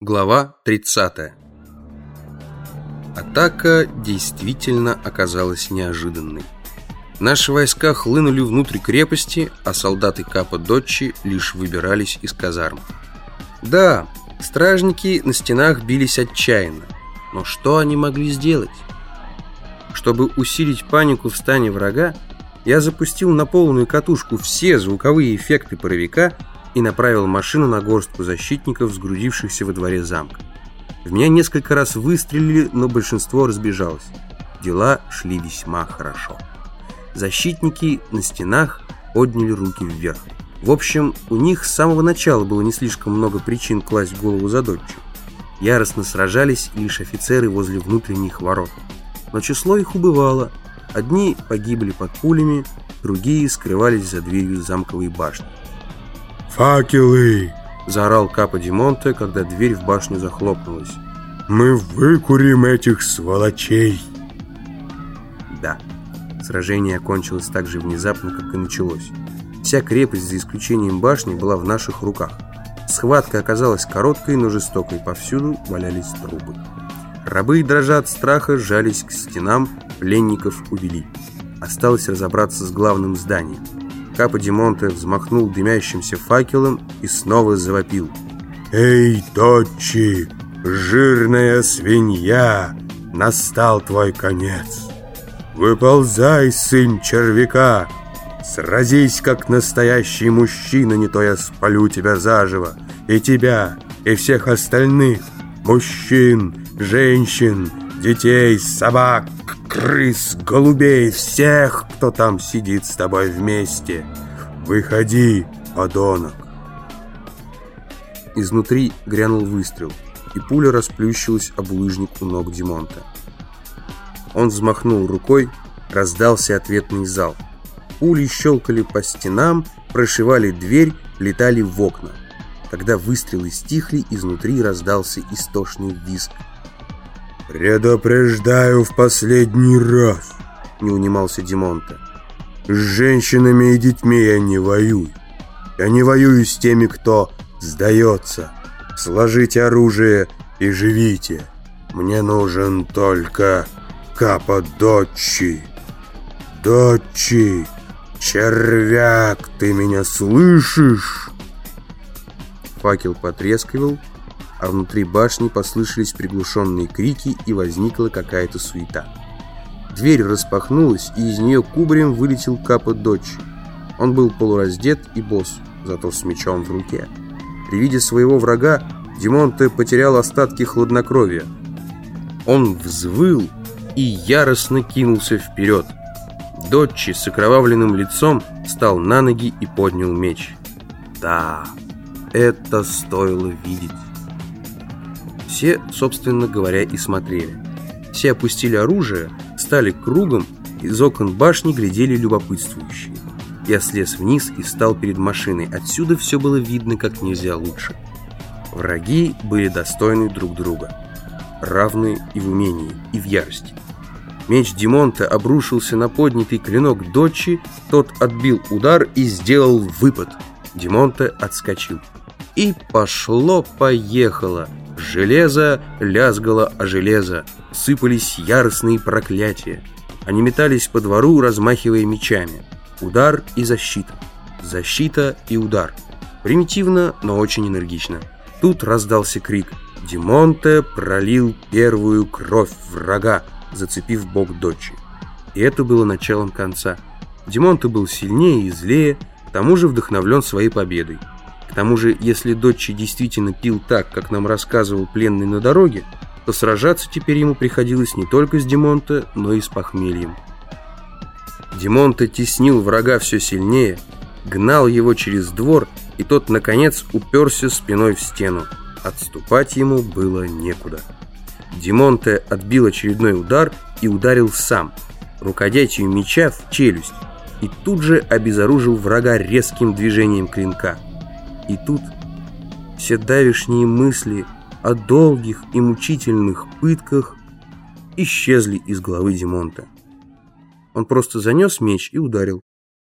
Глава 30 Атака действительно оказалась неожиданной. Наши войска хлынули внутрь крепости, а солдаты Капа Дочи лишь выбирались из казарм. Да, стражники на стенах бились отчаянно, но что они могли сделать? Чтобы усилить панику в стане врага, я запустил на полную катушку все звуковые эффекты паровика и направил машину на горстку защитников, сгрудившихся во дворе замка. В меня несколько раз выстрелили, но большинство разбежалось. Дела шли весьма хорошо. Защитники на стенах подняли руки вверх. В общем, у них с самого начала было не слишком много причин класть голову за дочью. Яростно сражались лишь офицеры возле внутренних ворот. Но число их убывало. Одни погибли под пулями, другие скрывались за дверью замковой башни. «Факелы!» – заорал Капа Димонте, когда дверь в башню захлопнулась. «Мы выкурим этих сволочей!» Да, сражение окончилось так же внезапно, как и началось. Вся крепость, за исключением башни, была в наших руках. Схватка оказалась короткой, но жестокой. Повсюду валялись трубы. Рабы, дрожа от страха, сжались к стенам, пленников увели. Осталось разобраться с главным зданием. Димонте взмахнул дымящимся факелом и снова завопил. «Эй, дочи, жирная свинья, настал твой конец! Выползай, сын червяка! Сразись, как настоящий мужчина, не то я спалю тебя заживо, и тебя, и всех остальных, мужчин, женщин, детей, собак, крыс, голубей, всех, кто там сидит с тобой вместе. Выходи, подонок!» Изнутри грянул выстрел, и пуля расплющилась об улыжник у ног Димонта. Он взмахнул рукой, раздался ответный зал. Пули щелкали по стенам, прошивали дверь, летали в окна. Когда выстрелы стихли, изнутри раздался истошный визг. «Предупреждаю в последний раз!» — не унимался Димонта. «С женщинами и детьми я не воюю. Я не воюю с теми, кто сдается. Сложите оружие и живите. Мне нужен только Капа Дочи. Дочи, червяк, ты меня слышишь?» Факел потрескивал, а внутри башни послышались приглушенные крики и возникла какая-то суета. Дверь распахнулась, и из нее кубарем вылетел Капа Дочь. Он был полураздет и босс, зато с мечом в руке. При виде своего врага Димонте потерял остатки хладнокровия. Он взвыл и яростно кинулся вперед. Дочи с окровавленным лицом встал на ноги и поднял меч. Да, это стоило видеть. Все, собственно говоря, и смотрели. Все опустили оружие, стали кругом, из окон башни глядели любопытствующие. Я слез вниз и встал перед машиной. Отсюда все было видно как нельзя лучше. Враги были достойны друг друга. Равны и в умении, и в ярости. Меч Димонта обрушился на поднятый клинок Дочи, тот отбил удар и сделал выпад. Димонте отскочил. И пошло-поехало. Железо лязгало о железо, сыпались яростные проклятия. Они метались по двору, размахивая мечами. Удар и защита. Защита и удар. Примитивно, но очень энергично. Тут раздался крик. Димонте пролил первую кровь врага, зацепив бок дочи. И это было началом конца. Димонте был сильнее и злее, к тому же вдохновлен своей победой. Тому же, если Дочи действительно пил так, как нам рассказывал пленный на дороге, то сражаться теперь ему приходилось не только с Димонте, но и с похмельем. Димонте теснил врага все сильнее, гнал его через двор, и тот, наконец, уперся спиной в стену. Отступать ему было некуда. Димонте отбил очередной удар и ударил сам, рукодятью меча в челюсть, и тут же обезоружил врага резким движением клинка. И тут все давишние мысли о долгих и мучительных пытках исчезли из головы Димонта. Он просто занес меч и ударил.